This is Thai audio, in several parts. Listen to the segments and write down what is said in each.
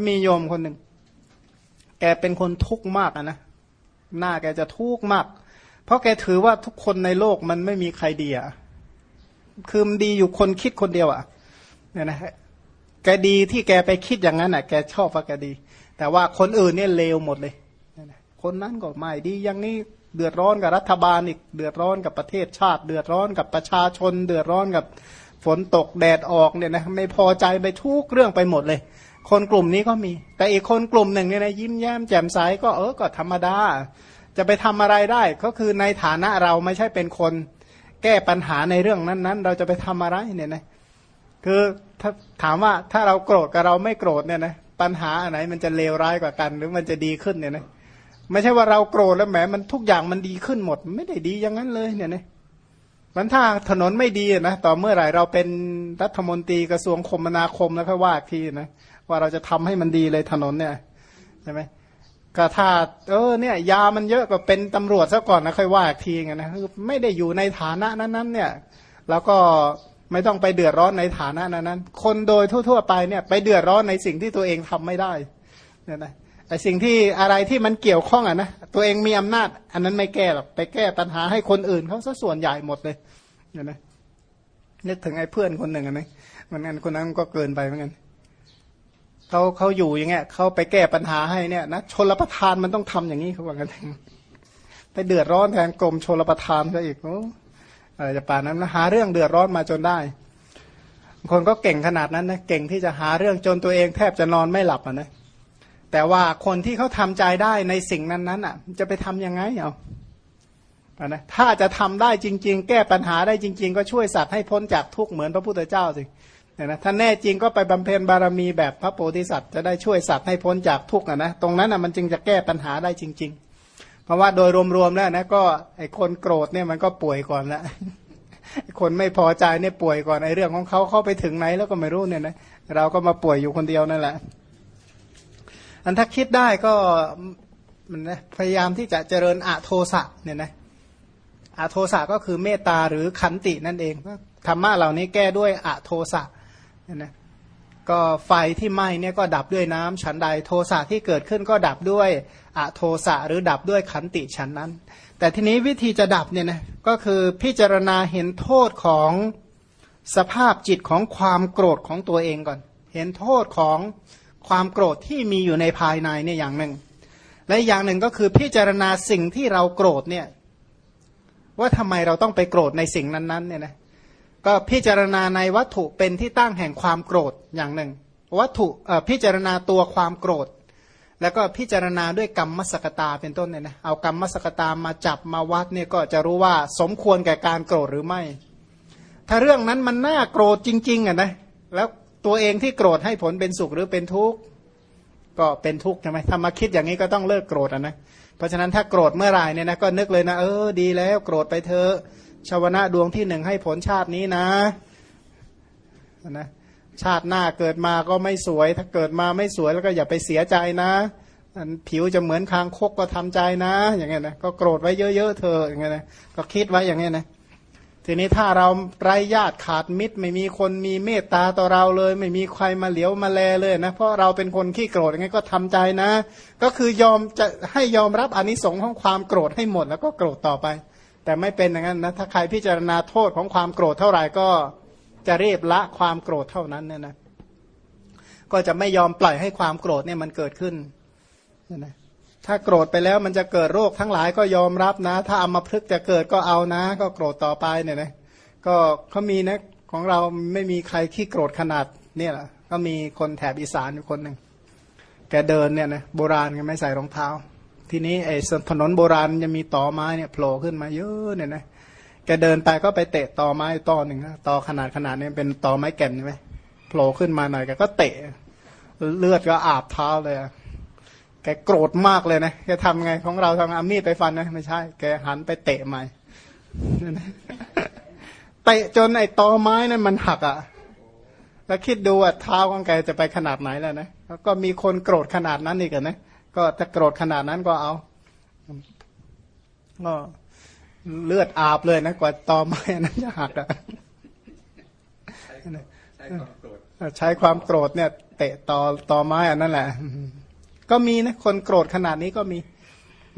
ก็มีโยมคนหนึ่ง แกเป็นคนทุกข์มากอะนะ หน้าแกจะทุกข์มาก เพราะแกถือว่าทุกคนในโลกมันไม่มีใครดีอะคือมันดีอยู่คนคิดคนเดียวอะเนี่ยนะแกดีที่แกไปคิดอย่างนั้นอะ แกชอบว่าแกดี แต่ว่าคนอื่นเนี่ยเลวหมดเลย คนนั้นก็ไม่ดีอย่างนี้เดือดร้อนกับรัฐบาลอีก เดือดร้อนกับประเทศชาติ เดือดร้อนกับประชาชน เดือดร้อนกับฝนตกแดดออกเนี่ยนะไม่พอใจไปทุกเรื่องไปหมดเลย คนกลุ่มนี้ก็มี แต่อีกคนกลุ่มหนึ่งเนี่ยนะยิ้มแย้มแจ่มใสก็เออก็ธรรมดา จะไปทำอะไรได้ ก็คือในฐานะเราไม่ใช่เป็นคนแก้ปัญหาในเรื่องนั้นๆ เราจะไปทำอะไรเนี่ยนะคือถ้าถามว่าถ้าเราโกรธกับเราไม่โกรธเนี่ยนะปัญหาอันไหนมันจะเลวร้ายกว่ากัน หรือมันจะดีขึ้นเนี่ยนะไม่ใช่ว่าเราโกรธแล้วแหมมันทุกอย่างมันดีขึ้นหมด ไม่ได้ดีอย่างนั้นเลยเนี่ยนะ มันถ้าถนนไม่ดีนะต่อเมื่อไหร่เราเป็นรัฐมนตรีกระทรวงคมนาคมแล้วค่อยว่าทีนะว่าเราจะทำให้มันดีเลยถนนเนี่ยใช่ไหมก็ถ้าเออเนี่ย ยามันเยอะก็เป็นตำรวจซะก่อนนะค่อยว่าทีไงนะคือไม่ได้อยู่ในฐานะนั้นๆเนี่ย แล้วก็ไม่ต้องไปเดือดร้อนในฐานะนั้นคนโดยทั่ว ๆ ไปเนี่ย ไปเดือดร้อนในสิ่งที่ตัวเองทำไม่ได้เนี่ยนะ ไอสิ่งที่อะไรที่มันเกี่ยวข้องอะนะตัวเองมีอำนาจ อันนั้นไม่แก้หรอกไปแก้ปัญหาให้คนอื่นเขาซะส่วนใหญ่หมดเลยเนี่ยนะนึกถึงไอ้เพื่อนคนหนึ่งอะนะมันงั้นคนนั้นก็เกินไปเหมือนกันเขาเขาอยู่อย่างเงี้ยเขาไปแก้ปัญหาให้เนี่ยนะชนรประทานมันต้องทำอย่างนี้เขาบอกกันไปเดือดร้อนแทนกรมชนรประทานซะอีกโอ้อะไรจะป่านนั้นหาเรื่องเดือดร้อนมาจนได้คนก็เก่งขนาดนั้นนะเก่งที่จะหาเรื่องจนตัวเองแทบจะนอนไม่หลับอะนะ แต่ว่าคนที่เขาทำใจได้ในสิ่งนั้นๆอะ จะไปทํำยังไงเอานะถ้าจะทำได้จริง ๆ แก้ปัญหาได้จริง ๆ ก็ช่วยสัตว์ให้พ้นจากทุกข์เหมือนพระพุทธเจ้าสิเนี่ยนะถ้าแน่จริงก็ไปบำเพ็ญบารมีแบบพระโพธิสัตว์จะได้ช่วยสัตว์ให้พ้นจากทุกข์นะตรงนั้นอะมันจึงจะแก้ปัญหาได้จริง ๆ เพราะว่าโดยรวมๆแล้วนะก็ไอคนโกรธเนี่ยมันก็ป่วยก่อนละคนไม่พอใจเนี่ยป่วยก่อนไอเรื่องของเขาเข้าไปถึงไหนแล้วก็ไม่รู้เนี่ยนะเราก็มาป่วยอยู่คนเดียวนั่นแหละ อันถ้าคิดได้ก็มันนะพยายามที่จะเจริญอะโทสะเนี่ยนะอะโทสะก็คือเมตตาหรือขันตินั่นเองธรรมะเหล่านี้แก้ด้วยอะโทสะเนี่ยนะก็ไฟที่ไหม้เนี่ยก็ดับด้วยน้ำฉันใดโทสะที่เกิดขึ้นก็ดับด้วยอโทสะหรือดับด้วยขันติฉันนั้น แต่ทีนี้วิธีจะดับเนี่ยนะก็คือพิจารณาเห็นโทษของสภาพจิตของความโกรธของตัวเองก่อน เห็นโทษของ ความโกรธที่มีอยู่ในภายในเนี่ยอย่างหนึ่ง และอย่างหนึ่งก็คือพิจารณาสิ่งที่เราโกรธเนี่ยว่าทำไมเราต้องไปโกรธในสิ่งนั้นๆเนี่ยนะก็พิจารณาในวัตถุเป็นที่ตั้งแห่งความโกรธอย่างหนึ่ง วัตถุพิจารณาตัวความโกรธ แล้วก็พิจารณาด้วยกรรมมสกตาเป็นต้นเนี่ยนะเอากรรมมสกตามาจับมาวัดเนี่ยก็จะรู้ว่าสมควรแก่การโกรธหรือไม่ ถ้าเรื่องนั้นมันน่าโกรธจริงๆอะนะแล้ว ตัวเองที่โกรธให้ผลเป็นสุขหรือเป็นทุกข์ก็เป็นทุกข์ใช่ไหมถ้ามาคิดอย่างนี้ก็ต้องเลิกโกรธนะเพราะฉะนั้นถ้าโกรธเมื่อไหร่เนี่ยนะก็นึกเลยนะเออดีแล้วโกรธไปเถอะชาวนะดวงที่หนึ่งให้ผลชาตินี้นะนะชาติหน้าเกิดมาก็ไม่สวย ถ้าเกิดมาไม่สวยแล้วก็อย่าไปเสียใจนะผิวจะเหมือนคางคกก็ทำใจนะ อย่างเงี้ยนะก็โกรธไว้เยอะๆเธออย่างเงี้ยนะก็คิดไว้อย่างเงี้ยนะ ทีนี้ถ้าเราไร้ญาติขาดมิตร ไม่มีคนมีเมตตาต่อเราเลย ไม่มีใครมาเหลียวมาแลเลยนะเพราะเราเป็นคนขี้โกรธอย่างเงี้ยก็ทำใจนะ ก็คือยอมจะให้ยอมรับอนิสงส์ของความโกรธให้หมดแล้วก็โกรธต่อไป แต่ไม่เป็นอย่างนั้นนะถ้าใครพิจารณาโทษของความโกรธเท่าไหร่ก็จะเรียบละความโกรธเท่านั้นเนี่ยนะก็จะไม่ยอมปล่อยให้ความโกรธเนี่ยมันเกิดขึ้นนะ ถ้าโกรธไปแล้วมันจะเกิดโรคทั้งหลายก็ยอมรับนะ ถ้าเอามาพลึกจะเกิดก็เอานะ ก็โกรธต่อไปเนี่ยนะก็เขามีนะของเราไม่มีใครขี้โกรธขนาดเนี่ยแหละก็มีคนแถบอีสานอยู่คนหนึ่งแกเดินเนี่ยนะโบราณก็ไม่ใส่รองเท้า ทีนี้ไอ้ถนนโบราณจะมีต่อไม้เนี่ยโผล่ขึ้นมาเยอะเนี่ยนะแกเดินไปก็ไปเตะต่อไม้ต่อหนึ่งต่อขนาดขนาดนี้เป็นต่อไม้แก่นใช่ไหมโผล่ขึ้นมาหน่อยแกก็เตะ เลือดก็อาบเท้าเลย แกโกรธมากเลยนะแกทำไงของเราทำอามีดไปฟันนะไม่ใช่ แกหันไปเตะใหม่เตะจนไอ้ตอไม้นั้นมันหักอะ แล้วคิดดูว่าเท้าของแกจะไปขนาดไหนแล้วนะแล้วก็มีคนโกรธขนาดนั้นอีกนะก็ถ้าโกรธขนาดนั้นก็เอาก็เลือดอาบเลยนะกว่าตอไม้นั้นจะหักอะใช้ความโกรธเนี่ย เตะต่อต่อไม้อันนั่นแหละ ก็มีนะคนโกรธขนาดนี้ก็มี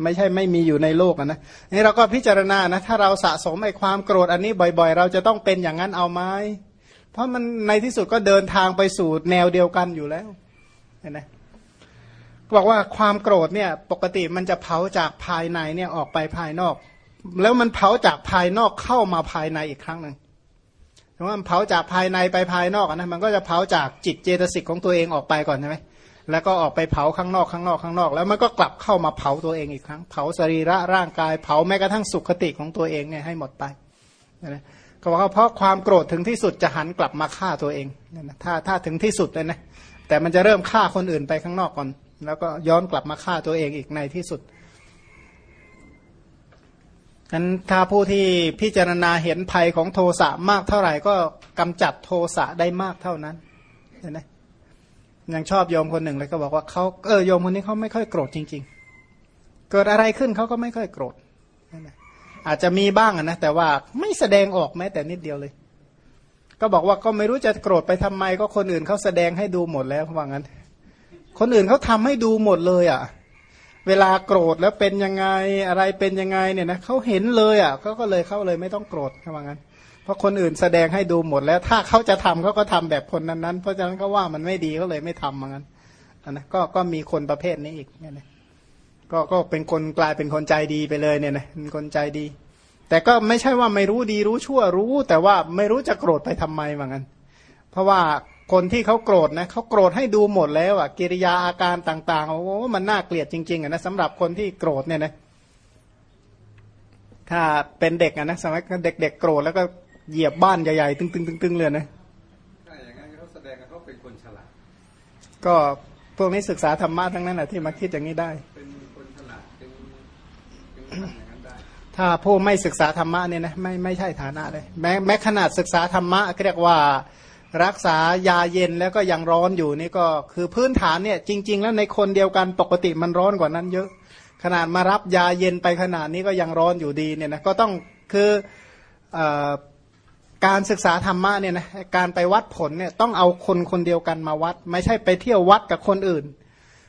ไม่ใช่ไม่มีอยู่ในโลกนะนี่เราก็พิจารณานะถ้าเราสะสมไอ้ความโกรธอันนี้บ่อยๆ เราจะต้องเป็นอย่างนั้นเอาไหมเพราะมันในที่สุดก็เดินทางไปสู่แนวเดียวกันอยู่แล้วเห็นไหมบอกว่าความโกรธเนี่ยปกติมันจะเผาจากภายในเนี่ยออกไปภายนอก แล้วมันเผาจากภายนอกเข้ามาภายในอีกครั้งหนึ่งแต่ว่ามันเผาจากภายในไปภายนอกนะมันก็จะเผาจากจิตเจตสิกของตัวเองออกไปก่อนใช่ไหม แล้วก็ออกไปเผาข้างนอกข้างนอกข้างนอก แล้วมันก็กลับเข้ามาเผาตัวเองอีกครั้ง เผาสรีระร่างกายเผาแม้กระทั่งสุขติของตัวเองเนี่ยให้หมดไปนะเขาบอกว่าเพราะความโกรธถึงที่สุดจะหันกลับมาฆ่าตัวเองนะถ้าถ้าถึงที่สุดเลยนะแต่มันจะเริ่มฆ่าคนอื่นไปข้างนอกก่อน แล้วก็ย้อนกลับมาฆ่าตัวเองอีกในที่สุดนั้นถ้าผู้ที่พิจารณาเห็นภัยของโทสะมากเท่าไหร่ก็กำจัดโทสะได้มากเท่านั้นเห็นไหม ยังชอบโยมคนหนึ่งเลยก็บอกว่าเขาเออโยมคนนี้เขาไม่ค่อยโกรธจริง ๆ เกิดอะไรขึ้นเขาก็ไม่ค่อยโกรธอาจจะมีบ้างนะแต่ว่าไม่แสดงออกแม้แต่นิดเดียวเลย ก็บอกว่าก็ไม่รู้จะโกรธไปทำไม ก็คนอื่นเขาแสดงให้ดูหมดแล้วว่างั้น คนอื่นเขาทำให้ดูหมดเลยอะ เวลาโกรธแล้วเป็นยังไงอะไรเป็นยังไงเนี่ยนะเขาเห็นเลยอะเขาก็เลยเขาเลยไม่ต้องโกรธว่างั้น เพราะคนอื่นแสดงให้ดูหมดแล้ว ถ้าเขาจะทำเขาก็ทำแบบคนนั้นๆ เพราะฉะนั้นก็ว่ามันไม่ดีเขาเลยไม่ทำเหมือนกันนะก็ก็มีคนประเภทนี้อีกเนี่ยนะก็ก็เป็นคนกลายเป็นคนใจดีไปเลยเนี่ยนะเป็นคนใจดี แต่ก็ไม่ใช่ว่าไม่รู้ดีรู้ชั่วรู้ แต่ว่าไม่รู้จะโกรธไปทำไมเหมือนกันเพราะว่าคนที่เขาโกรธนะเขาโกรธให้ดูหมดแล้วอะกิริยาอาการต่าง ๆ โอ้มันน่าเกลียดจริงๆอะนะสำหรับคนที่โกรธเนี่ยนะถ้าเป็นเด็กอะนะสมัยเด็กๆโกรธแล้วก็ เหยียบบ้านใหญ่ๆตึงๆๆเลยนะถ้าอย่างนั้นเขาแสดงเขาเป็นคนฉลาด ก็พวกนี้ศึกษาธรรมะทั้งนั้นแหละที่มาคิดอย่างนี้ได้ เป็นคนฉลาดเป็นถ้าผู้ไม่ศึกษาธรรมะเนี่ยนะไม่ไม่ใช่ฐานะเลย แม้แม้ขนาดศึกษาธรรมะเรียกว่ารักษายาเย็นแล้วก็ยังร้อนอยู่นี่ก็คือพื้นฐานเนี่ยจริง ๆ แล้วในคนเดียวกันปกติมันร้อนกว่านั้นเยอะ ขนาดมารับยาเย็นไปขนาดนี้ก็ยังร้อนอยู่ดีเนี่ยนะก็ต้องคืออ การศึกษาธรรมะเนี่ยนะการไปวัดผลเนี่ยต้องเอาคนคนเดียวกันมาวัด ไม่ใช่ไปเที่ยววัดกับคนอื่น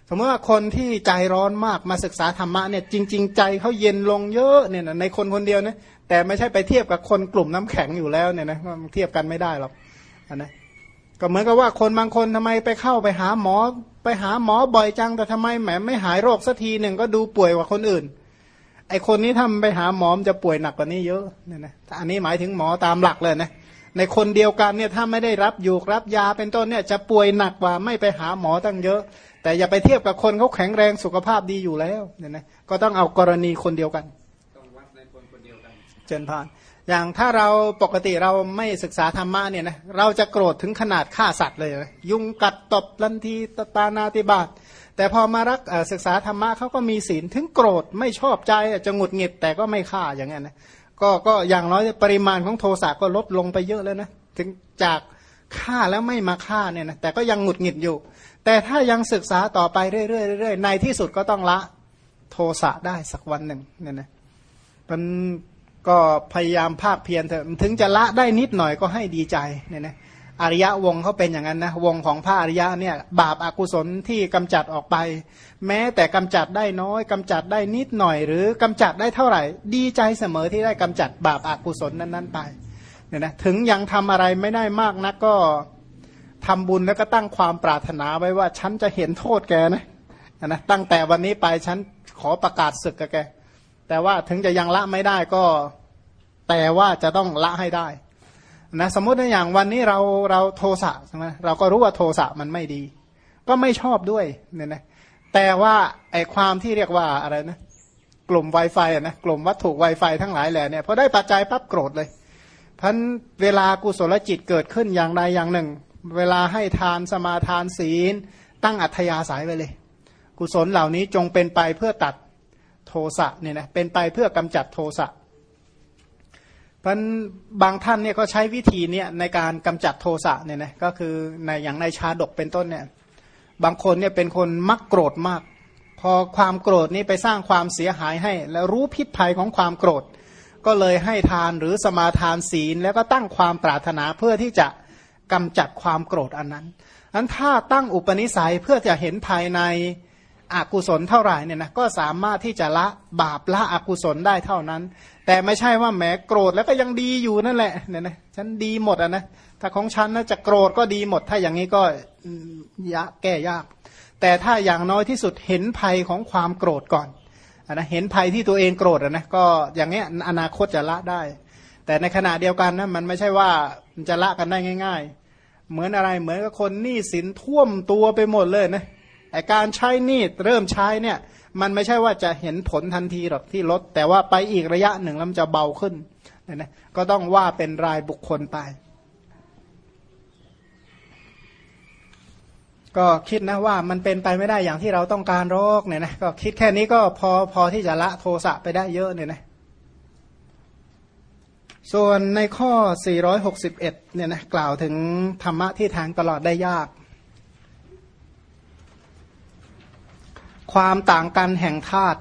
สมมติว่าคนที่ใจร้อนมากมาศึกษาธรรมะเนี่ยจริง ๆ ใจเขาเย็นลงเยอะเนี่ยนะในคนคนเดียวนะแต่ไม่ใช่ไปเทียบกับคนกลุ่มน้ำแข็งอยู่แล้วเนี่ยนะเทียบกันไม่ได้หรอกนนะก็เหมือนกับว่าคนบางคนทำไมไปเข้าไปหาหมอ ไปหาหมอบ่อยจังแต่ทำไมแหมไม่หายโรคสักทีหนึ่งก็ดูป่วยกว่าคนอื่น ไอคนนี้ทำไปหาหมอมจะป่วยหนักกว่านี้เยอะเนี่ยนะอันนี้หมายถึงหมอตามหลักเลยนะในคนเดียวกันเนี่ยถ้าไม่ได้รับอยู่รับยาเป็นต้นเนี่ยจะป่วยหนักกว่าไม่ไปหาหมอตั้งเยอะ แต่อย่าไปเทียบกับคนเขาแข็งแรงสุขภาพดีอยู่แล้วเนี่ยนะก็ต้องเอากรณีคนเดียวกันต้องวัดในคนคนเดียวกันเจนพานอย่างถ้าเราปกติเราไม่ศึกษาธรรมะเนี่ยนะเราจะโกรธถึงขนาดฆ่าสัตว์เลยนะยุงกัดตบลันทีตตานาติบาต แต่พอมารักศึกษาธรรมะเขาก็มีศีลถึงโกรธไม่ชอบใจจะหงุดหงิดแต่ก็ไม่ฆ่าอย่างเงี้ยนะก็ก็อย่างน้อยปริมาณของโทสะก็ลดลงไปเยอะแล้วนะถึงจากฆ่าแล้วไม่มาฆ่าเนี่ยนะแต่ก็ยังหงุดหงิดอยู่ แต่ถ้ายังศึกษาต่อไปเรื่อยๆในที่สุดก็ต้องละโทสะได้สักวันหนึ่งเนี่ยนะมันก็พยายามภาคเพียรเถอะถึงจะละได้นิดหน่อยก็ให้ดีใจเนี่ยนะ อริยะวงเขาเป็นอย่างนั้นนะวงของพระอริยะเนี่ยบาปอากุศลที่กำจัดออกไป แม้แต่กำจัดได้น้อยกำจัดได้นิดหน่อย หรือกำจัดได้เท่าไหร่ ดีใจเสมอที่ได้กำจัดบาปอากุศลนั้น ๆ ไปเนี่ยนะถึงยังทำอะไรไม่ได้มากนักก็ทำบุญแล้วก็ตั้งความปรารถนาไว้ว่าฉันจะเห็นโทษแกนะนะตั้งแต่วันนี้ไปฉันขอประกาศศึกกับแกแต่ว่าถึงจะยังละไม่ได้ก็ แต่ว่าจะต้องละให้ได้ นะสมมติในอย่างวันนี้เราเราโทสะใช่ไหมเราก็รู้ว่าโทสะมันไม่ดี ก็ไม่ชอบด้วยเนี่ยนะแต่ว่าไอความที่เรียกว่าอะไรนะกลุ่ม Wi-Fi นะกลุ่มวัตถุ Wi-Fi ทั้งหลายแหละเนี่ยพอได้ปัจจัยปั๊บโกรธเลยพันเวลากุศลจิตเกิดขึ้นอย่างใดอย่างหนึ่ง เวลาให้ทานสมาทานศีล ตั้งอัธยาศัยไว้เลย กุศลเหล่านี้จงเป็นไปเพื่อตัดโทสะเนี่ยนะเป็นไปเพื่อกำจัดโทสะ พันบางท่านเนี่ยก็ใช้วิธีเนี่ยในการกำจัดโทสะเนี่ยนะก็คือในอย่างในชาดกเป็นต้นเนี่ยบางคนเนี่ยเป็นคนมักโกรธมาก พอความโกรธนี้ไปสร้างความเสียหายให้ แล้วรู้พิษภัยของความโกรธ ก็เลยให้ทานหรือสมาทานศีล แล้วก็ตั้งความปรารถนาเพื่อที่จะกำจัดความโกรธอันนั้นอันถ้าตั้งอุปนิสัยเพื่อจะเห็นภายใน อกุศลเท่าไหร่เนี่ยนะก็สามารถที่จะละบาปละอกุศลได้เท่านั้น แต่ไม่ใช่ว่าแหมโกรธแล้วก็ยังดีอยู่นั่นแหละเนี่ยนะฉันดีหมดอะนะถ้าของฉันนะจะโกรธก็ดีหมด ถ้าอย่างนี้ก็ยะแก้ยาก แต่ถ้าอย่างน้อยที่สุดเห็นภัยของความโกรธก่อนอนนะเห็นภัยที่ตัวเองโกรธอะนะก็อย่างเงี้ยอนาคตจะละได้ แต่ในขณะเดียวกันนะมันไม่ใช่ว่ามันจะละกันได้ง่าย ๆ เหมือนอะไรเหมือนกับคนหนี้สินท่วมตัวไปหมดเลยนะ ไอการใช้นี้เริ่มใช้เนี่ย มันไม่ใช่ว่าจะเห็นผลทันทีหรอกที่ลด แต่ว่าไปอีกระยะหนึ่งแล้วมันจะเบาขึ้นเนี่ยนะก็ต้องว่าเป็นรายบุคคลไป ก็คิดนะว่ามันเป็นไปไม่ได้อย่างที่เราต้องการโรคเนี่ยนะก็คิดแค่นี้ก็พอพอที่จะละโทสะไปได้เยอะเนี่ยนะส่วนในข้อ 461 เนี่ยนะกล่าวถึงธรรมะที่ทางตลอดได้ยาก ความต่างกันแห่งธาตุ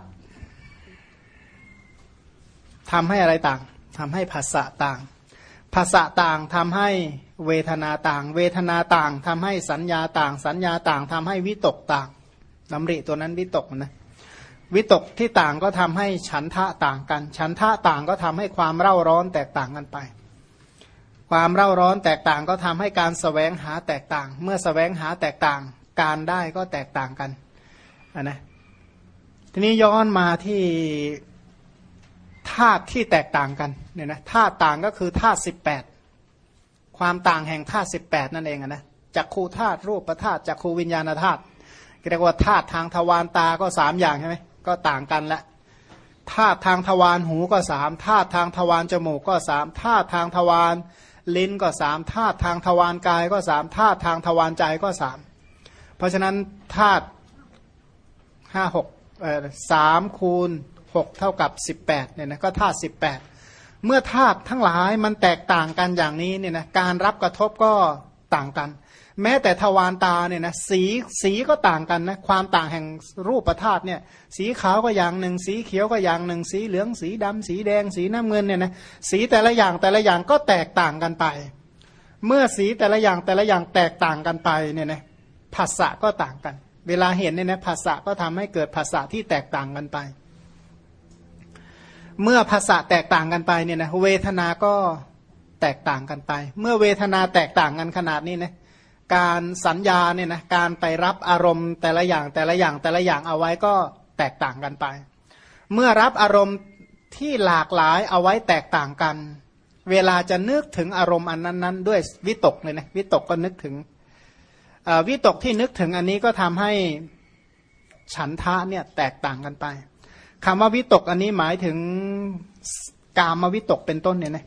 ทำให้อะไรต่างทำให้ภาษะต่าง ภาษะต่างทำให้เวทนาต่าง เวทนาต่างทำให้สัญญาต่าง สัญญาต่างทำให้วิตกต่างน้ำริตัวนั้นวิตกนะวิตกที่ต่างก็ทำให้ฉันทะต่างกัน ฉันทะต่างก็ทำให้ความเร่าร้อนแตกต่างกันไป ความเร่าร้อนแตกต่างก็ทำให้การสแสวงหาแตกต่าง เมื่อสแสวงหาแตกต่าง การได้ก็แตกต่างกัน นนะทีนี้ย้อนมาที่ธาตุที่แตกต่างกันเนี่ยนะธาตุต่างก็คือธาตุสิบแปดความต่างแห่งธาตุสิบแปดนั่นเองนะจักขูธาตุรูปธาตุจักขูวิญญาณธาตุเรียกว่าธาตุทางทวารตาก็สามอย่างใช่ไหมก็ต่างกันละธาตุทางทวารหูก็สามธาตุทางทวารจมูกก็สามธาตุทางทวารลิ้นก็สามธาตุทางทวารกายก็สามธาตุทางทวารใจก็สามเพราะฉะนั้นธาตุ ห้าหกสามคูณหกเท่ากับสิบแปดเนี่ยนะก็ธาตุสิบแปดเมื่อธาตุทั้งหลายมันแตกต่างกันอย่างนี้เนี่ยนะการรับกระทบก็ต่างกัน แม้แต่ทวารตาเนี่ยนะสีสีก็ต่างกันนะความต่างแห่งรูปธาตุเนี่ยสีขาวก็อย่างหนึ่ง สีเขียวก็อย่างหนึ่ง สีเหลืองสีดำสีแดงสีน้ำเงินเนี่ยนะสีแต่ละอย่างแต่ละอย่างก็แตกต่างกันไป เมื่อสีแต่ละอย่างแต่ละอย่างแตกต่างกันไปเนี่ยนะภาษะก็ต่างกัน เวลาเห็นเนี่ยนะภาษาก็ทำให้เกิดภาษาที่แตกต่างกันไป เมื่อภาษาแตกต่างกันไปเนี่ยนะเวทนาก็แตกต่างกันไป เมื่อเวทนาแตกต่างกันขนาดนี้นะการสัญญาเนี่ยนะการไปรับอารมณ์แต่ละอย่างแต่ละอย่างแต่ละอย่างเอาไว้ก็แตกต่างกันไป เมื่อรับอารมณ์ที่หลากหลายเอาไว้แตกต่างกัน เวลาจะนึกถึงอารมณ์อันนั้นๆ ด้วยวิตกเลยนะวิตกก็นึกถึง วิตกที่นึกถึงอันนี้ก็ทำให้ฉันทะเนี่ยแตกต่างกันไปคำว่าวิตกอันนี้หมายถึงกามวิตกเป็นต้นเนี่ยนะ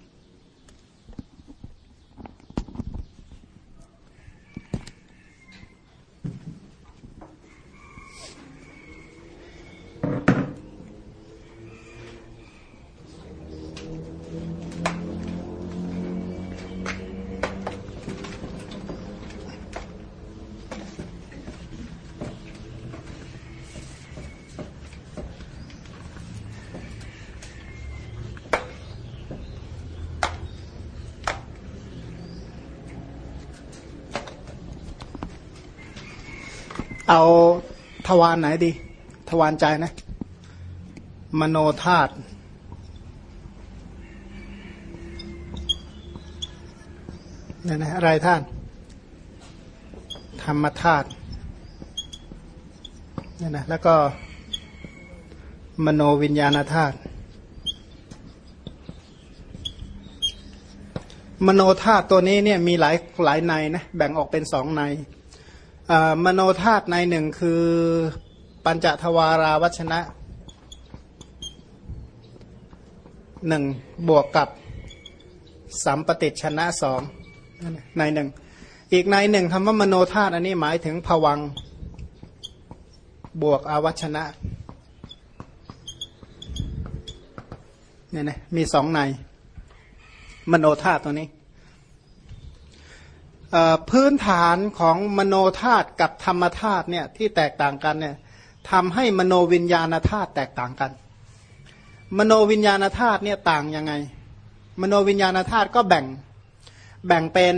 เอาทวารไหนดี ทวารใจนะ มโนธาตุนี่นะอะไรธาตุธรรมธาตุนี่นะแล้วก็ มโนวิญญาณธาตุมโนธาตุตัวนี้เนี่ยมีหลายหลายในนะแบ่งออกเป็นสองใน มโนธาตุในหนึ่งคือปัญจทวาราวัชนะหนึ่งบวกกับสัมปติชนะสองในหนึ่งอีกในหนึ่งคำว่ามโนธาตุอันนี้หมายถึงผวังบวกอาวัชนะเนี่ยนะมีสองในมโนธาตุตัวนี้ พื้นฐานของมโนธาตุกับธรรมธาตุเนี่ยที่แตกต่างกันเนี่ยทำให้มโนวิญญาณธาตุแตกต่างกัน มโนวิญญาณธาตุเนี่ยต่างยังไง มโนวิญญาณธาตุก็แบ่งแบ่งเป็น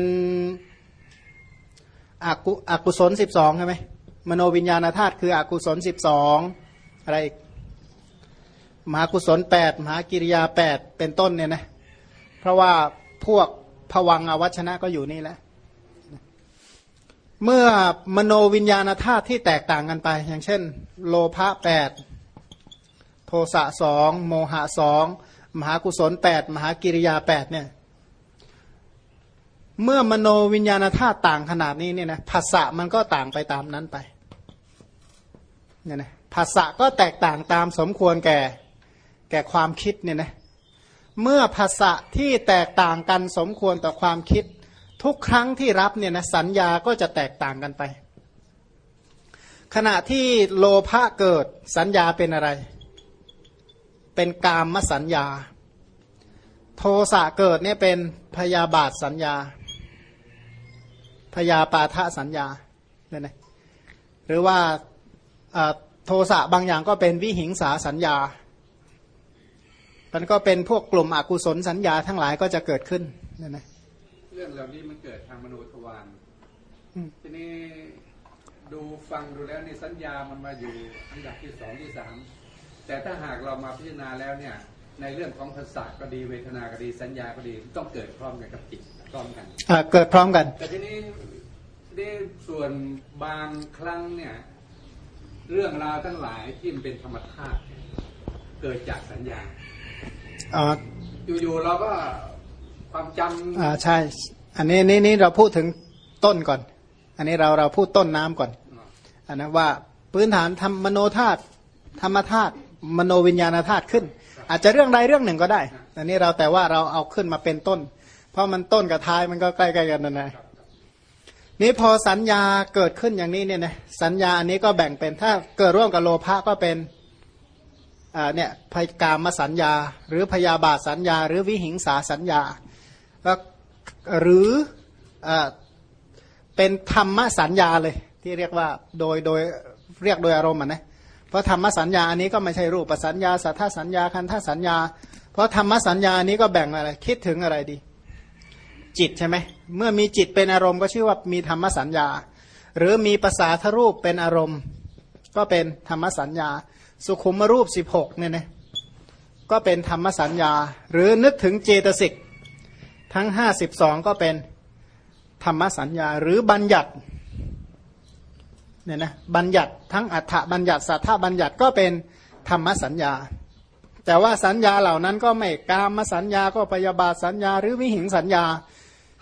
อากุอกุศลสิบสองใช่ไหมมโนวิญญาณธาตุคืออกุศลสิบสองอะไรอีกมหากุศลแปดมหากิริยาแปดเป็นต้นเนี่ยนะเพราะว่าพวกผวังอวัชนะก็อยู่นี่แหละ เมื่อมโนวิญญาณธาตุที่แตกต่างกันไป อย่างเช่น โลภะแปดโทสะสองโมหะสองมหากุศลแปดมหากิริยาแปดเนี่ยเมื่อมโนวิญญาณธาตุต่างขนาดนี้เนี่ยนะภาษะมันก็ต่างไปตามนั้นไปเนี่ยนะภาษะก็แตกต่างตามสมควรแก่แก่ความคิดเนี่ยนะเมื่อภาษะที่แตกต่างกันสมควรต่อความคิด ทุกครั้งที่รับเนี่ยนะสัญญาก็จะแตกต่างกันไป ขณะที่โลภะเกิดสัญญาเป็นอะไร เป็นกามมสัญญา โทสะเกิดเนี่ยเป็นพยาบาทสัญญา พยาปาทะสัญญาเนี่ยนะหรือว่าโทสะบางอย่างก็เป็นวิหิงสาสัญญา มันก็เป็นพวกกลุ่มอกุศลสัญญาทั้งหลายก็จะเกิดขึ้นเนี่ยนะ เรื่องเหล่านี้มันเกิดทางมโนทวารทีนี้ดูฟังดูแล้วในสัญญามันมาอยู่อันดับที่สองที่สามแต่ถ้าหากเรามาพิจารณาแล้วเนี่ย ในเรื่องของภาษาก็ดีเวทนาก็ดีสัญญาก็ดีต้องเกิดพร้อมกันกับจิตพร้อมกันเกิดพร้อมกัน แต่ทีนี้ได้ส่วนบางครั้งเนี่ย เรื่องราวทั้งหลายที่มันเป็นธรรมชาติเกิดจากสัญญาอยู่ๆเราก็ ความจำอ่าใช่ อันนี้นี่นี่เราพูดถึงต้นก่อน อันนี้เราเราพูดต้นน้ำก่อนอันนั้นว่าพื้นฐานทำมโนธาตุธรรมธาตุมโนวิญญาณธาตุขึ้น อาจจะเรื่องใดเรื่องหนึ่งก็ได้ อันนี้เราแต่ว่าเราเอาขึ้นมาเป็นต้น เพราะมันต้นกับท้ายมันก็ใกล้ๆกันนั่นแหละนี้พอสัญญาเกิดขึ้นอย่างนี้เนี่ยนะสัญญาอันนี้ก็แบ่งเป็นถ้าเกิดร่วมกับโลภะก็เป็นเนี่ยพยกามสัญญา หรือพยาบาทสัญญา หรือวิหิงสาสัญญา หรืออเป็นธรรมสัญญาเลย ที่เรียกว่าโดยโดยเรียกโดยอารมณ์นะเพราะธรรมสัญญาอันนี้ก็ไม่ใช่รูปสัญญาสัทธสัญญาคันธสัญญา เพราะธรรมสัญญาอันนี้ก็แบ่งอะไร คิดถึงอะไรดี จิตใช่ไหมเมื่อมีจิตเป็นอารมณ์ก็ชื่อว่ามีธรรมสัญญา หรือมีภาษาทรูปเป็นอารมณ์ ก็เป็นธรรมสัญญา สุขุมรูปสิบหกเนี่ยนะก็เป็นธรรมสัญญา หรือนึกถึงเจตสิก ทั้งห้าสิบสองก็เป็นธรรมสัญญาหรือบัญญัติเนี่ยนะบัญญัติทั้งอัฏฐบัญญัติสัทธบัญญัติก็เป็นธรรมสัญญา แต่ว่าสัญญาเหล่านั้นก็ไม่กามสัญญาก็พยาบาทสัญญา หรือวิหิงสัญญา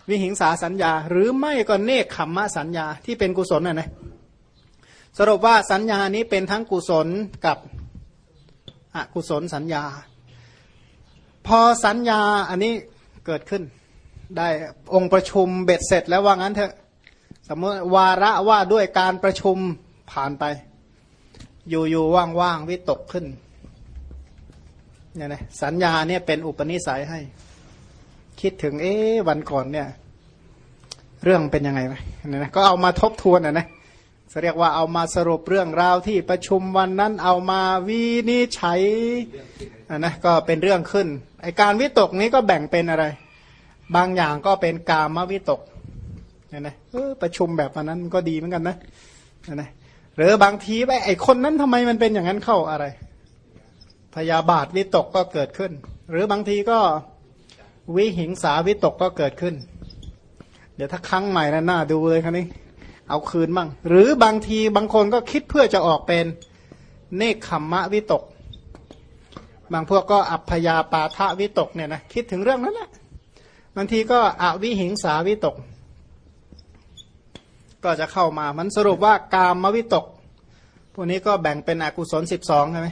วิหิงสาสัญญา หรือไม่ก็เนคขมมะสัญญาที่เป็นกุศลน่ะนะสรุปว่าสัญญานี้เป็นทั้งกุศลกับอกุศลสัญญา พอสัญญาอันนี้เกิดขึ้น ได้องค์ประชุมเบ็ดเสร็จแล้วว่างั้นเถอะสมมติวาระว่าด้วยการประชุมผ่านไป อยู่ๆว่างๆวิตกขึ้นเนี่ยนะสัญญาเนี่ยเป็นอุปนิสัยให้ คิดถึงเอ๊วันก่อนเนี่ย เรื่องเป็นยังไงไหมเนี่ยนะก็เอามาทบทวนอะนะเรียกว่าเอามาสรุปเรื่องราวที่ประชุมวันนั้นเอามาวินิจฉัยนะก็เป็นเรื่องขึ้นไอการวิตกนี้ก็แบ่งเป็นอะไร บางอย่างก็เป็นกามวิตกเนี่ยนะประชุมแบบนั้นก็ดีเหมือนกันนะนะหรือบางทีไปไอคนนั้นทำไมมันเป็นอย่างนั้นเข้าอะไร พยาบาทวิตกก็เกิดขึ้น หรือบางทีก็วิหิงสาวิตกก็เกิดขึ้น เดี๋ยวถ้าครั้งใหม่แล้วน่าดูเลยครับนี่เอาคืนบ้างหรือบางทีบางคนก็คิดเพื่อจะออกเป็นเนคขมมะวิตก บางพวกก็อัพยาปาทะวิตกเนี่ยนะคิดถึงเรื่องนั้นแหละ บางทีก็อวิหิงสาวิตก ก็จะเข้ามา มันสรุปว่ากามวิตก พวกนี้ก็แบ่งเป็นอกุศลสิบสองใช่ไหม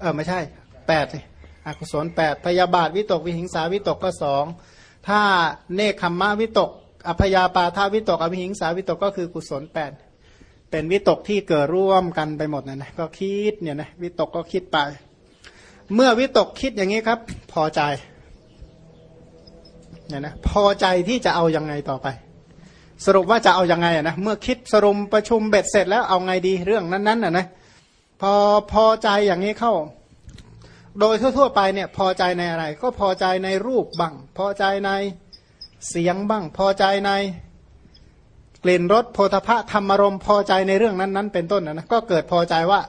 เออไม่ใช่แปดเลยอกุศลแปดพยาบาทวิตก วิหิงสาวิตกก็สองถ้าเนคขมมะวิตกอพยาปาทาวิตกอภิหิงสาวิตกก็คือกุศลแปดเป็นวิตกที่เกิดร่วมกันไปหมดนะนะก็คิดเนี่ยนะวิตกก็คิดไป เมื่อวิตกคิดอย่างนี้ครับ พอใจ เนี่ยนะพอใจที่จะเอายังไงต่อไป สรุปว่าจะเอายังไงนะเมื่อคิดสรุปประชุมเบ็ดเสร็จแล้วเอาไงดีเรื่องนั้นๆนะนะพอพอใจอย่างนี้เข้า โดยทั่วๆไปเนี่ยพอใจในอะไร ก็พอใจในรูปบ้างพอใจในเสียงบ้าง พอใจในกลิ่นรสโพธพะธรรมรมพอใจในเรื่องนั้น ๆ เป็นต้นนะก็เกิดพอใจว่า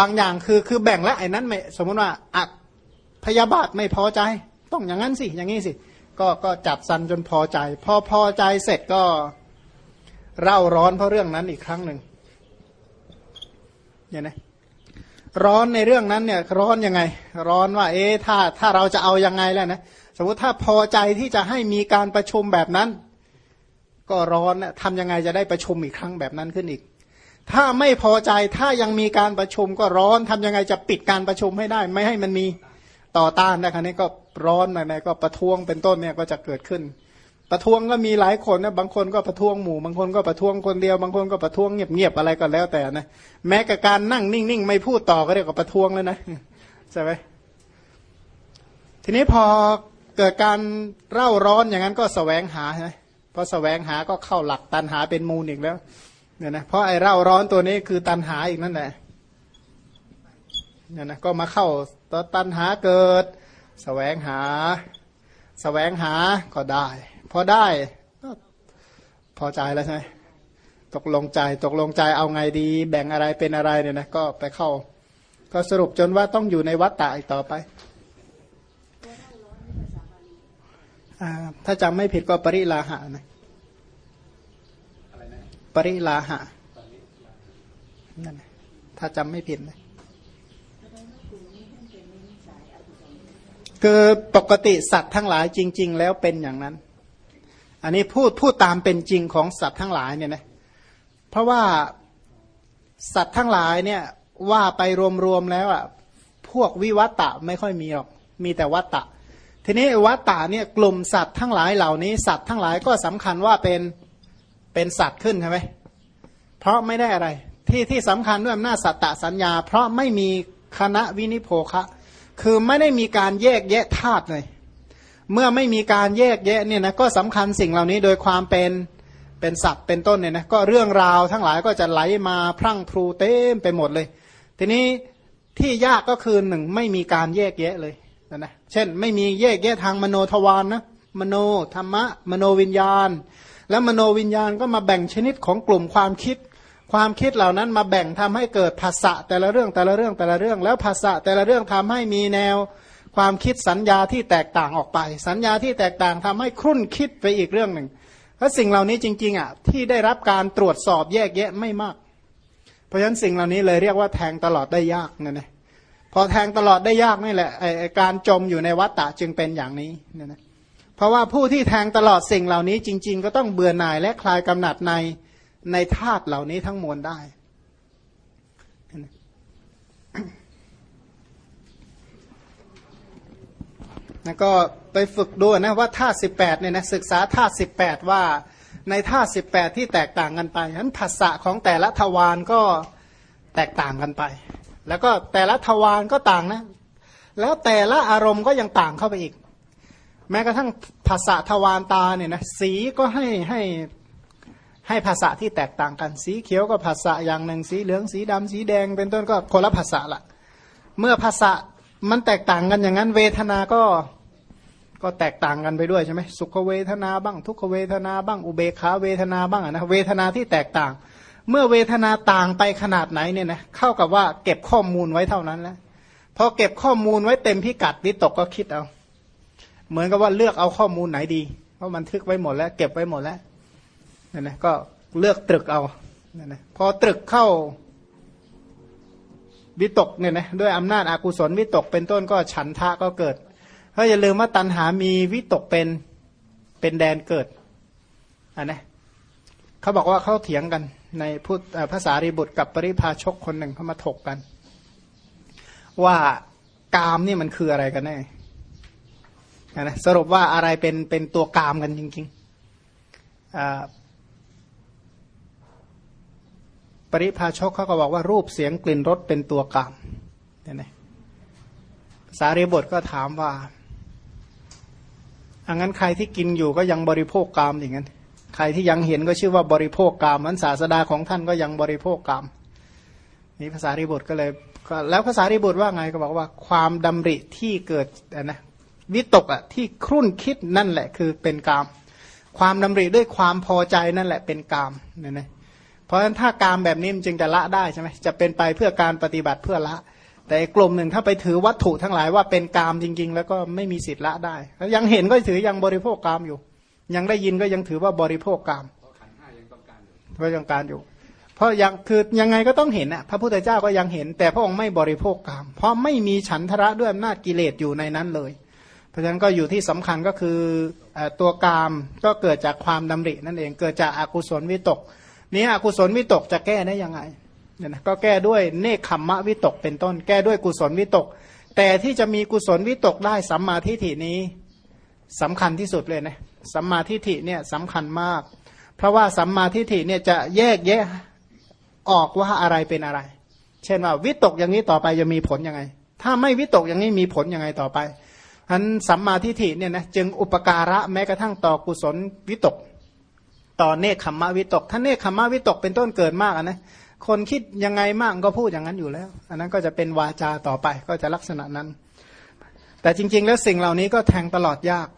บางอย่างคือคือแบ่งแล้วไอ้นั้นไม่สมมติว่าอักพยาบาทไม่พอใจ ต้องอย่างนั้นสิอย่างนี้สิ ก็ก็จัดสันจนพอใจ พอพอใจเสร็จก็เร่าร้อนเพราะเรื่องนั้นอีกครั้งหนึ่งเนี่ยนะร้อนในเรื่องนั้นเนี่ยร้อนยังไง ร้อนว่า เอ๊ะถ้าถ้าเราจะเอายังไงแล้วนะสมมติถ้าพอใจที่จะให้มีการประชุมแบบนั้น ก็ร้อนนะทำยังไงจะได้ประชุมอีกครั้งแบบนั้นขึ้นอีก ถ้าไม่พอใจถ้ายังมีการประชุมก็ร้อนทำยังไงจะปิดการประชุมให้ได้ ไม่ให้มันมี ต่อต้านนะครับนี่ก็ร้อนหน่ยๆก็ประท้วงเป็นต้นเนี่ยก็จะเกิดขึ้น ประท้วงก็มีหลายคนนะบางคนก็ประท้วงหมู่ บางคนก็ประท้วงคนเดียว บางคนก็ประท้วงเงียบๆอะไรก็แล้วแต่นะแม้กับการนั่งนิ่งๆไม่พูดต่อก็เรียกว่าประท้วงแล้วนะใช่ไหมทีนี้พอเกิดการเร่าร้อนอย่างนั้นก็สแสวงหาใช่ไหมพอสแสวงหาก็เข้าหลักตันหาเป็นมูลอีกแล้วเนี่ยนะเพราะไอ้เร่าร้อนตัวนี้คือตันหาอีกนั่นแหละเนี่ยนะก็มาเข้า ตอนตันหาเกิดสแสวงหาสแสวงหาก็ได้ พอได้ก็พอใจแล้วใช่ไหมตกลงใจตกลงใจเอาไงดี แบ่งอะไรเป็นอะไรเนี่ยนะก็ไปเข้า ก็สรุปจนว่าต้องอยู่ในวัฏฏะอีกต่อไป ถ้าจำไม่ผิดก็ปริลาหะนะปริลาหะนั่นถ้าจำไม่ผิดนะ คือปกติสัตว์ทั้งหลายจริง ๆ แล้วเป็นอย่างนั้น อันนี้พูดพูดตามเป็นจริงของสัตว์ทั้งหลายเนี่ยนะเพราะว่าสัตว์ทั้งหลายเนี่ยว่าไปรวมๆแล้วอะพวกวิวัตตะไม่ค่อยมีหรอกมีแต่วัตตะทีนี้วัตตะเนี่ยกลุ่มสัตว์ทั้งหลายเหล่านี้สัตว์ทั้งหลายก็สำคัญว่าเป็นเป็นสัตว์ขึ้นใช่ไหมเพราะไม่ได้อะไร ที่ที่สำคัญด้วยอำนาจสัตตสัญญา เพราะไม่มีคณะวินิโพคะ คือไม่ได้มีการแยกแยะธาตุเลย เมื่อไม่มีการแยกแยะเนี่ยนะก็สำคัญสิ่งเหล่านี้โดยความเป็นเป็นสัตว์เป็นต้นเนี่ยนะก็เรื่องราวทั้งหลายก็จะไหลมาพรั่งพรูเต็มไปหมดเลย ทีนี้ที่ยากก็คือหนึ่งไม่มีการแยกแยะเลยนะเช่น ไม่มีแยกแยะทางมโนทวารนนะมโนธรรมะ มโนวิญญาณ แล้วมโนวิญญาณก็มาแบ่งชนิดของกลุ่มความคิด ความคิดเหล่านั้นมาแบ่งทำให้เกิดภาษะแต่ละเรื่องแต่ละเรื่องแต่ละเรื่อง แล้วภาษะแต่ละเรื่องทำให้มีแนว ความคิดสัญญาที่แตกต่างออกไป สัญญาที่แตกต่างทำให้ครุ่นคิดไปอีกเรื่องหนึ่งเพราะสิ่งเหล่านี้จริง ๆอะที่ได้รับการตรวจสอบแยกแยะไม่มาก เพราะฉะนั้นสิ่งเหล่านี้เลยเรียกว่าแทงตลอดได้ยากเนี่ยนะพอแทงตลอดได้ยากนี่แหละไอการจมอยู่ในวัฏฏะจึงเป็นอย่างนี้เนี่ยนะเพราะว่าผู้ที่แทงตลอดสิ่งเหล่านี้จริง ๆ ก็ต้องเบื่อหน่ายและคลายกำหนัดใน ในธาตุเหล่านี้ทั้งมวลได้ แล้วก็ไปฝึกดูนะว่าธาตุสิบแปดเนี่ยนะศึกษาธาตุสิบแปดว่าในธาตุสิบแปดที่แตกต่างกันไปนั้นภาษะของแต่ละทวารก็แตกต่างกันไป แล้วก็แต่ละทวารก็ต่างนะ แล้วแต่ละอารมณ์ก็ยังต่างเข้าไปอีก แม้กระทั่งภาษาทวารตาเนี่ยนะสีก็ให้ให้ ให้ภาษาที่แตกต่างกันสีเขียวก็ภาษาอย่างหนึ่งสีเหลืองสีดำสีแดง เป็นต้นก็คนละภาษาละเมื่อภาษามันแตกต่างกันอย่างนั้น เวทนาก็ก็แตกต่างกันไปด้วยใช่ไหมสุขเวทนาบ้าง ทุกขเวทนาบ้างอุเบกขาเวทนาบ้างนะเวทนาที่แตกต่าง เมื่อเวทนาต่างไปขนาดไหนเนี่ยนะเข้ากับว่าเก็บข้อมูลไว้เท่านั้นแล้วพอเก็บข้อมูลไว้เต็มพิกัดวิตกก็คิดเอา เหมือนกับว่าเลือกเอาข้อมูลไหนดี เพราะมันทึกไว้หมดแล้ว เก็บไว้หมดแล้ว นี่นะก็เลือกตรึกเอานี่นะพอตรึกเข้าวิตกเนี่ยนะด้วยอำนาจอากุศลวิตกเป็นต้นก็ฉันทะก็เกิดเพราะอย่าลืมว่าตัณหามีวิตกเป็นเป็นแดนเกิดอันนะเขาบอกว่าเขาเถียงกันในพุทธภาษารีบุตรกับปริพาชกคนหนึ่งเขามาถกกัน ว่ากามนี่มันคืออะไรกันแน่นะสรุปว่าอะไรเป็นเป็นตัวกามกันจริงๆ ปริพาชกเขาก็บอกว่ารูปเสียงกลิ่นรสเป็นตัวกรรมเนี่ยนะสารีบทก็ถามว่าอังั้นใครที่กินอยู่ก็ยังบริโภคกรรมอย่างนั้น ใครที่ยังเห็นก็ชื่อว่าบริโภคกรรมมันศาสดาของท่านก็ยังบริโภคกรรมนี่ภาษาริบุตรก็เลยแล้วภาษาริบุตรว่าไงก็บอกว่า ความดำริที่เกิดนะวิตกอะที่ครุ่นคิดนั่นแหละคือเป็นกรรมความดำริด้วยความพอใจนั่นแหละเป็นกามเนี่ยนะ ราะฉะนั้นถ้ากามแบบนี้มันจึงจะละได้ใช่ไหมจะเป็นไปเพื่อการปฏิบัติเพื่อละ แต่กลุ่มหนึ่งถ้าไปถือวัตถุทั้งหลายว่าเป็นกามจริง ๆ แล้วก็ไม่มีสิทธิ์ละได้แล้วยังเห็นก็ถือยังบริโภคกามอยู่ ยังได้ยินก็ยังถือว่าบริโภคกามเพราะขันห้ายังต้องการอยู่ก็ยังการอยู่ เพราะยังคือยังไงก็ต้องเห็นนะพระพุทธเจ้าก็ยังเห็น แต่พระองค์ไม่บริโภคกาม เพราะไม่มีฉันทระด้วยอำนาจกิเลสอยู่ในนั้นเลย เพราะฉะนั้นก็อยู่ที่สำคัญก็คือตัวกามก็เกิดจากความดำรินั่นเองเกิดจากอากุศลวิตก นี้อกุศลวิตกจะแก้ได้ยังไงเนี่ยนะก็แก้ด้วยเนคขมมะวิตกเป็นต้น แก้ด้วยกุศลวิตก แต่ที่จะมีกุศลวิตกได้สัมมาทิฏฐินี้สำคัญที่สุดเลยนะสัมมาทิฏฐิเนี่ยสำคัญมาก เพราะว่าสัมมาทิฏฐิเนี่ยจะแยกแยะออกว่าอะไรเป็นอะไร เช่นว่าวิตกอย่างนี้ต่อไปจะมีผลยังไง ถ้าไม่วิตกอย่างนี้มีผลยังไงต่อไปฉะนั้นสัมมาทิฏฐิเนี่ยนะจึงอุปการะแม้กระทั่งต่อกุศลวิตก ต่อเนคขมมะวิตก ถ้าเนคขมมะวิตกเป็นต้นเกิดมากนะคนคิดยังไงมากก็พูดอย่างนั้นอยู่แล้ว อันนั้นก็จะเป็นวาจาต่อไปก็จะลักษณะนั้น แต่จริง ๆ แล้วสิ่งเหล่านี้ก็แทงตลอดยาก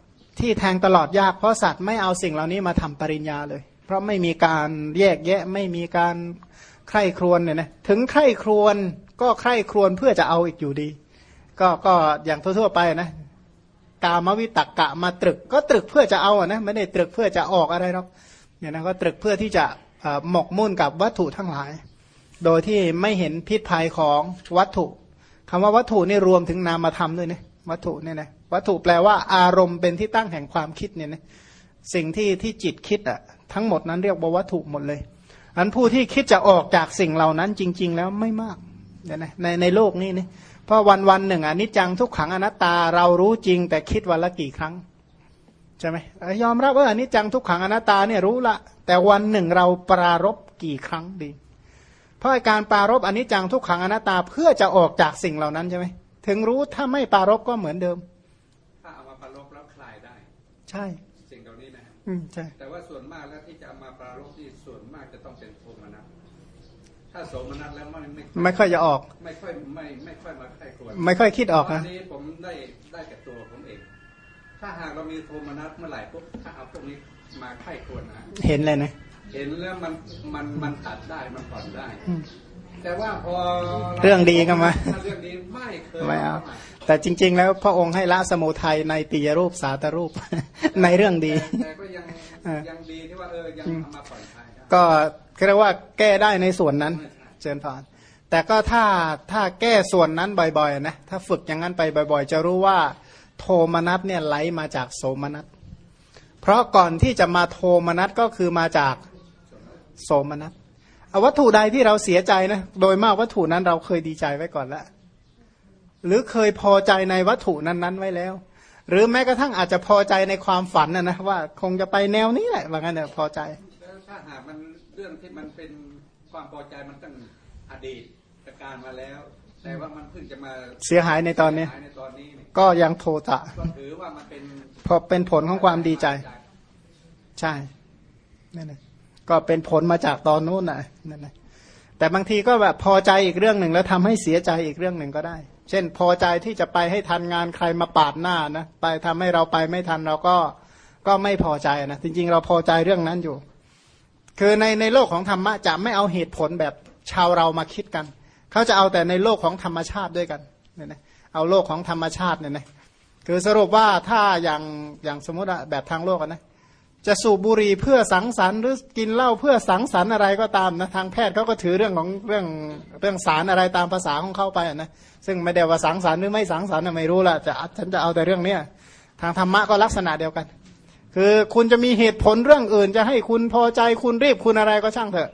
ที่แทงตลอดยากเพราะสัตว์ไม่เอาสิ่งเหล่านี้มาทำปริญญาเลย เพราะไม่มีการแยกแยะไม่มีการใคร่ครวญเนี่ยนะถึงใคร่ครวญก็ใคร่ครวญเพื่อจะเอาอีกอยู่ดี ก็ก็อย่างทั่วๆไปนะกามวิตกกะมาตรึก ก็ตรึกเพื่อจะเอาอะนะไม่ได้ตรึกเพื่อจะออกอะไรหรอก เนี่ยนะก็ตรึกเพื่อที่จะหมกมุ่นกับวัตถุทั้งหลาย โดยที่ไม่เห็นพิษภัยของวัตถุคำว่าวัตถุนี่รวมถึงนามธรรมด้วยนะวัตถุเนี่ยนะวัตถุแปลว่าอารมณ์เป็นที่ตั้งแห่งความคิดเนี่ยนะสิ่งที่ที่จิตคิดอะทั้งหมดนั้นเรียกว่าวัตถุหมดเลยอันผู้ที่คิดจะออกจากสิ่งเหล่านั้นจริง ๆ แล้วไม่มากเนี่ยนะในในโลกนี้นี่เพราะวันวันๆหนึ่งอนิจจังทุกขังอนัตตาเรารู้จริง แต่คิดวันละกี่ครั้ง ช่ไหมเอ้ยยอมรับว่าอนิจจังทุกขังอนัตตาเนี่ยรู้ละ แต่วันหนึ่งเราปรารบกี่ครั้งดี เพราะการปรารบอนิจจังทุกขังอนัตตาเพื่อจะออกจากสิ่งเหล่านั้นใช่ไหมถึงรู้ถ้าไม่ปรารบก็เหมือนเดิม ถ้าเอามาประลบแล้วคลายได้ ใช่ สิ่งเหล่านี้นะฮะอืมใช่แต่ว่าส่วนมากแล้วที่จะเอามาประลบที่ส่วนมากจะต้องเป็นโทมนัสถ้าโสมนัสแล้วไม่ไม่ไม่ค่อยจะออก ไม่ค่อยไม่ไม่ค่อยมาใครควรไม่ค่อยคิดออกตอนะนนี้ผมได้ได้กับตัวผมเอง ถ้าหากเรามีโทมนัสเมื่อไหร่ปุ๊บถ้าเอาพวกนี้มาไข้ควรนะเห็นเลยนะเห็นแล้วมันมันมันตัดได้มันผ่อนได้อืมแต่ว่าพอเรื่องดีก็มาถ้เรื่องดีไม่เคยไม่เอาแต่จริง ๆ แล้วพระองค์ให้ละสมุทัยในติยรูปสาตรูปในเรื่องดีแต่ก็ยังเออยังดีที่ว่าเออยังเอามาผ่อนคลายได้ก็เรียกว่าแก้ได้ในส่วนนั้นเจริญพรแต่ก็ถ้าถ้าแก้ส่วนนั้นบ่อยๆนะถ้าฝึกอย่างนั้นไปบ่อย ๆ จะรู้ว่า โทมนัสเนี่ยไหลมาจากโสมนัสเพราะก่อนที่จะมาโทมนัสก็คือมาจากโสมนัสเอาวัตถุใดที่เราเสียใจนะโดยมากวัตถุนั้นเราเคยดีใจไว้ก่อนแล้วหรือเคยพอใจในวัตถุนั้นๆไว้แล้ว หรือแม้กระทั่งอาจจะพอใจในความฝันนะนะว่าคงจะไปแนวนี้แหละว่างั้นเนี่ยพอใจถ้าหากมันเรื่องที่มันเป็นความพอใจมันตั้งอดีตการมาแล้ว แต่ว่ามันเพิ่งจะมาเสียหายในตอนนี้หายในตอนนี้เนี่ยก็ยังโทตะก็ถือว่ามันเป็นพอเป็นผลของความดีใจ ใช่นั่นนะก็เป็นผลมาจากตอนนู้นนะนั่นนะแต่บางทีก็แบบพอใจอีกเรื่องหนึ่งแล้วทำให้เสียใจอีกเรื่องหนึ่งก็ได้ เช่น พอใจที่จะไปให้ทันงานใครมาปาดหน้านะไปทำให้เราไปไม่ทันเราก็ก็ไม่พอใจนะจริง ๆ เราพอใจเรื่องนั้นอยู่ คือในในโลกของธรรมะจะไม่เอาเหตุผลแบบชาวเรามาคิดกัน เขาจะเอาแต่ในโลกของธรรมชาติด้วยกันเนี่ยนะเอาโลกของธรรมชาติเนี่ยนะคือสรุปว่าถ้าอย่างอย่างสมมติแบบทางโลกนะจะสูบบุหรี่เพื่อสังสรรค์หรือกินเหล้าเพื่อสังสรรค์อะไรก็ตามนะทางแพทย์เขาก็ถือเรื่องของเรื่องเรื่องสารอะไรตามภาษาของเขาไปนะซึ่งไม่ได้ว่าสังสรรค์หรือไม่สังสรรค์ไม่รู้ละจะฉันจะเอาแต่เรื่องเนี้ยทางธรรมะก็ลักษณะเดียวกัน คือคุณจะมีเหตุผลเรื่องอื่น จะให้คุณพอใจคุณรีบคุณอะไรก็ช่างเถอะ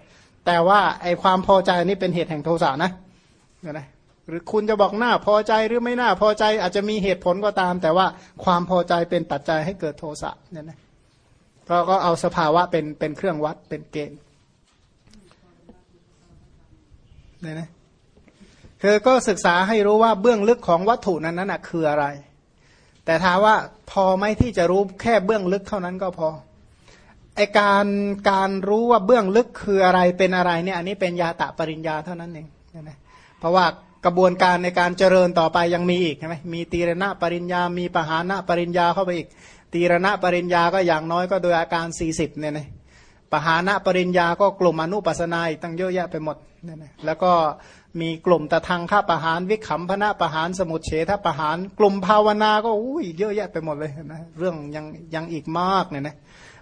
แต่ว่าไอความพอใจนี่เป็นเหตุแห่งโทสะนะ เห็นไหมหรือคุณจะบอกหน้าพอใจหรือไม่น่าพอใจอาจจะมีเหตุผลก็ตาม แต่ว่าความพอใจเป็นปัจจัยให้เกิดโทสะเนี่ยนะก็ก็เอาสภาวะเป็นเป็นเครื่องวัดเป็นเกณฑ์เนี่ยนะคือก็ศึกษาให้รู้ว่าเบื้องลึกของวัตถุนั้นนั้นนะคืออะไร แต่ถามว่าพอไหมที่จะรู้แค่เบื้องลึกเท่านั้นก็พอไอการการรู้ว่าเบื้องลึกคืออะไรเป็นอะไรเนี่ยอันนี้เป็นยาตะปริญญาเท่านั้นเองเนี่ยนะ เพราะว่ากระบวนการในการเจริญต่อไปยังมีอีกใช่ไหมมีตีรณะปริญญา มีปหานะปริญญาเข้าไปอีก ตีรณะปริญญาก็อย่างน้อยก็โดยอาการ 40เนี่ยนะปหานะปริญญาก็กลุ่มอนุปัสนาตั้งเยอะแยะไปหมดเนี่ยนะแล้วก็มีกลุ่มตะทางข้าปหารวิขำพนะปหารสมุทเฉทปหารกลุ่มภาวนาก็อุ้ยเยอะแยะไปหมดเลยนะเรื่องยังยังอีกมากเนี่ยนะ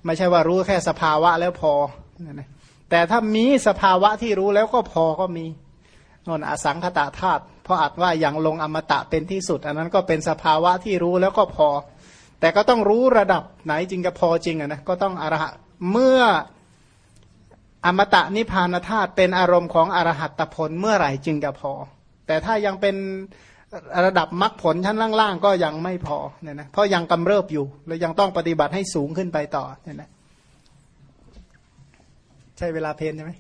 ไม่ใช่ว่ารู้แค่สภาวะแล้วพอเนี่ยนะแต่ถ้ามีสภาวะที่รู้แล้วก็พอก็มี นนอสังคตาธาตุเพราะอาจว่าอย่างลงอมตะเป็นที่สุด อันนั้นก็เป็นสภาวะที่รู้แล้วก็พอ แต่ก็ต้องรู้ระดับไหนจริงจะพอจริงอะนะก็ต้องอรหะเมื่ออมตะนิพพานธาตุเป็นอารมณ์ของอรหัตผลเมื่อไหร่จึงจะพอ แต่ถ้ายังเป็นระดับมรรคผลชั้นล่างๆ ก็ยังไม่พอเนี่ยนะเพราะยังกำเริบอยู่ และยังต้องปฏิบัติให้สูงขึ้นไปต่อเนี่ยนะใช่เวลาเพนใช่ไหม